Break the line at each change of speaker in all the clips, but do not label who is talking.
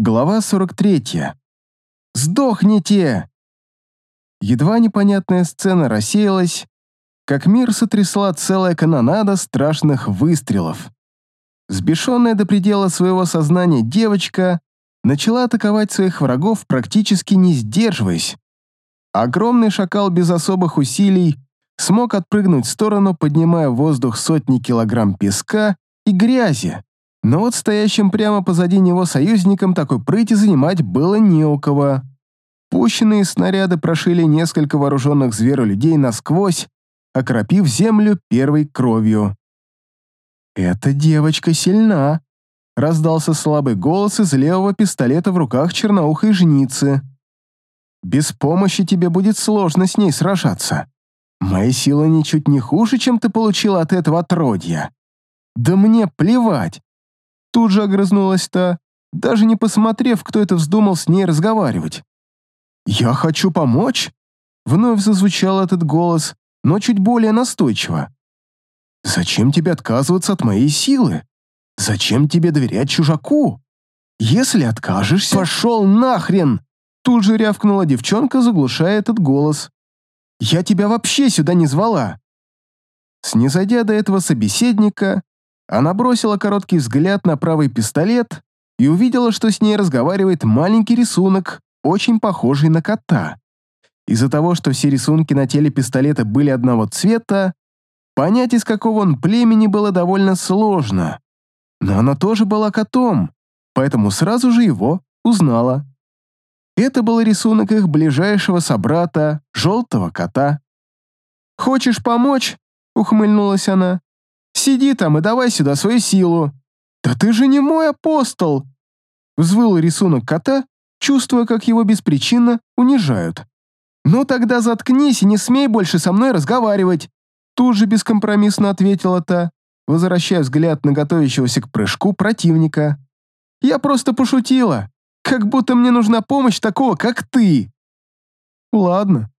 Глава 43. «Сдохните!» Едва непонятная сцена рассеялась, как мир сотрясла целая канонада страшных выстрелов. Сбешенная до предела своего сознания девочка начала атаковать своих врагов, практически не сдерживаясь. Огромный шакал без особых усилий смог отпрыгнуть в сторону, поднимая в воздух сотни килограмм песка и грязи. Но вот стоящим прямо позади него союзникам такой прыти занимать было не у кого. Пущенные снаряды прошили несколько вооруженных зверолюдей насквозь, окропив землю первой кровью. «Эта девочка сильна», — раздался слабый голос из левого пистолета в руках черноухой жницы. «Без помощи тебе будет сложно с ней сражаться. Мои силы ничуть не хуже, чем ты получила от этого отродья. Да мне плевать. Тут же огрызнулась та, даже не посмотрев, кто это вздумал с ней разговаривать. «Я хочу помочь?» Вновь зазвучал этот голос, но чуть более настойчиво. «Зачем тебе отказываться от моей силы? Зачем тебе доверять чужаку? Если откажешься...» «Пошел нахрен!» Тут же рявкнула девчонка, заглушая этот голос. «Я тебя вообще сюда не звала!» Снизойдя до этого собеседника, она бросила короткий взгляд на правый пистолет и увидела, что с ней разговаривает маленький рисунок, очень похожий на кота. Из-за того, что все рисунки на теле пистолета были одного цвета, понять, из какого он племени, было довольно сложно. Но она тоже была котом, поэтому сразу же его узнала. Это был рисунок их ближайшего собрата, желтого кота. «Хочешь помочь?» — ухмыльнулась она. Сиди там и давай сюда свою силу. Да ты же не мой апостол!» Взвыл рисунок кота, чувствуя, как его беспричинно унижают. «Ну тогда заткнись и не смей больше со мной разговаривать!» Тут же бескомпромиссно ответила та, возвращая взгляд на готовящегося к прыжку противника. «Я просто пошутила, как будто мне нужна помощь такого, как ты!» «Ладно».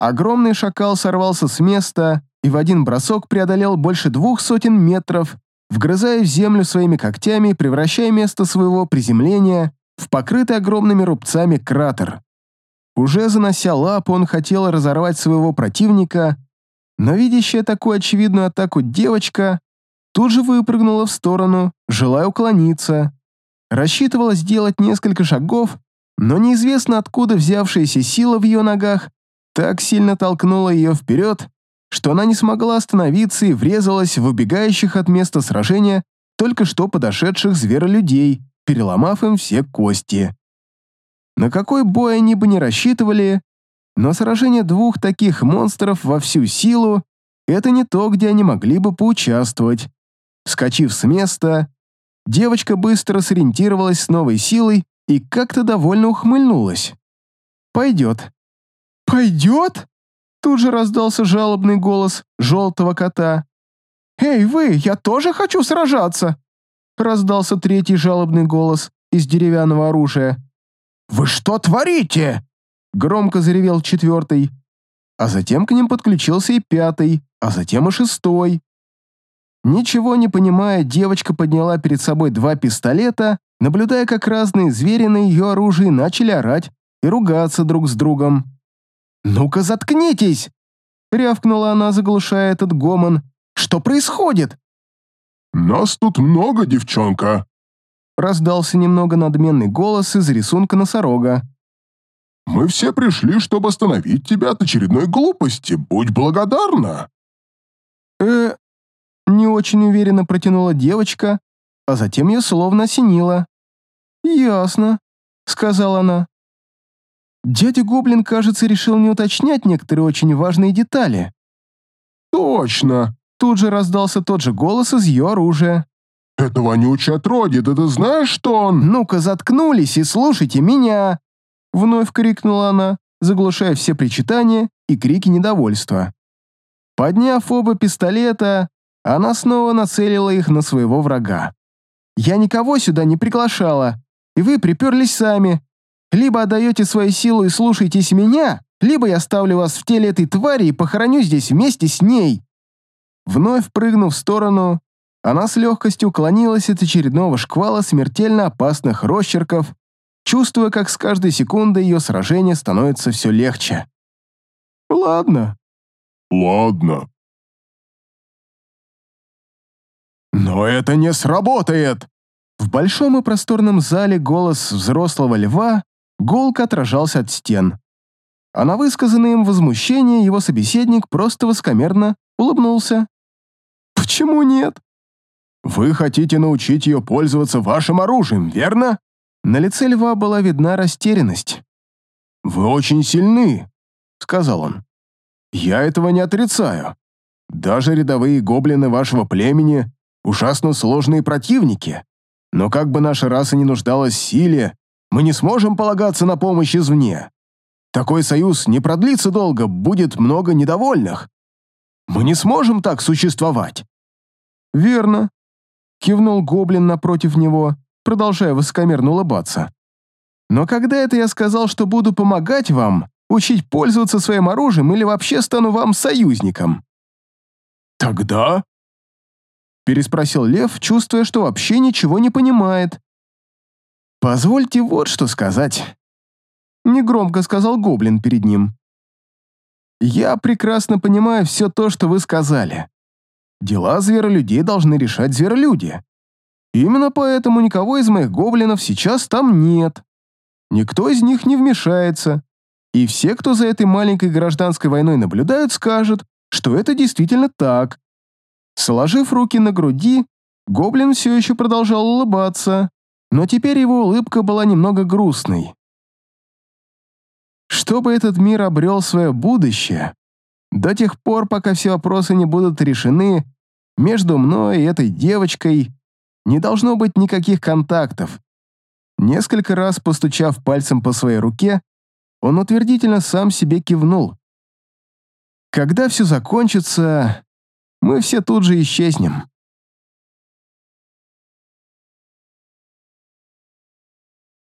Огромный шакал сорвался с места и в один бросок преодолел больше двух сотен метров, вгрызая в землю своими когтями, превращая место своего приземления в покрытый огромными рубцами кратер. Уже занося лапу, он хотел разорвать своего противника, но видящая такую очевидную атаку девочка тут же выпрыгнула в сторону, желая уклониться. Рассчитывала сделать несколько шагов, но неизвестно откуда взявшаяся сила в ее ногах так сильно толкнула ее вперед, что она не смогла остановиться и врезалась в убегающих от места сражения только что подошедших зверолюдей, переломав им все кости. На какой бой они бы не рассчитывали, но сражение двух таких монстров во всю силу — это не то, где они могли бы поучаствовать. Скочив с места, девочка быстро сориентировалась с новой силой и как-то довольно ухмыльнулась. «Пойдет». «Пойдет?» Тут же раздался жалобный голос желтого кота. «Эй, вы, я тоже хочу сражаться!» Раздался третий жалобный голос из деревянного оружия. «Вы что творите?» Громко заревел четвертый. А затем к ним подключился и пятый, а затем и шестой. Ничего не понимая, девочка подняла перед собой два пистолета, наблюдая, как разные звери на ее оружии начали орать и ругаться друг с другом. «Ну-ка заткнитесь!» — рявкнула она, заглушая этот гомон. «Что происходит?»
«Нас тут много, девчонка!»
Раздался немного надменный голос из рисунка носорога.
«Мы все пришли, чтобы остановить тебя от очередной глупости. Будь благодарна!»
«Э...» Не очень уверенно протянула девочка, а затем ее словно осенило. «Ясно», — сказала она. Дядя Гоблин, кажется, решил не уточнять некоторые очень важные детали.
«Точно!»
Тут же раздался тот же голос из ее оружия.
«Это вонючий отродье, да ты знаешь, что он...»
«Ну-ка, заткнулись и слушайте меня!» Вновь крикнула она, заглушая все причитания и крики недовольства. Подняв оба пистолета, она снова нацелила их на своего врага. «Я никого сюда не приглашала, и вы приперлись сами, либо отдаете свою силу и слушаетесь меня, либо я ставлю вас в теле этой твари и похороню здесь вместе с ней». Вновь прыгнув в сторону, она с легкостью уклонилась от очередного шквала смертельно опасных росчерков, чувствуя, как с каждой секундой ее сражение становится все легче. «Ладно».
«Ладно».
«Но это не сработает!» В большом и просторном зале голос взрослого льва гулко отражался от стен. А на высказанное им возмущение его собеседник просто воскомерно улыбнулся. «Почему нет?» «Вы хотите научить ее пользоваться вашим оружием, верно?» На лице льва была видна растерянность. «Вы очень сильны», — сказал он. «Я этого не отрицаю. Даже рядовые гоблины вашего племени — ужасно сложные противники. Но как бы наша раса не нуждалась в силе, мы не сможем полагаться на помощь извне. Такой союз не продлится долго, будет много недовольных. Мы не сможем так существовать». «Верно», — кивнул гоблин напротив него, продолжая высокомерно улыбаться. «Но когда это я сказал, что буду помогать вам, учить пользоваться своим оружием или вообще стану вам союзником?»
«Тогда?»
переспросил Лев, чувствуя, что вообще ничего не понимает. «Позвольте вот что сказать», — негромко сказал Гоблин перед ним. «Я прекрасно понимаю все то, что вы сказали. Дела зверолюдей должны решать зверолюди. Именно поэтому никого из моих гоблинов сейчас там нет. Никто из них не вмешается. И все, кто за этой маленькой гражданской войной наблюдают, скажут, что это действительно так. Сложив руки на груди, гоблин все еще продолжал улыбаться, но теперь его улыбка была немного грустной. Чтобы этот мир обрел свое будущее, до тех пор, пока все вопросы не будут решены, между мной и этой девочкой не должно быть никаких контактов. Несколько раз постучав пальцем по своей руке, он утвердительно сам себе кивнул. Когда все закончится, мы все тут же исчезнем.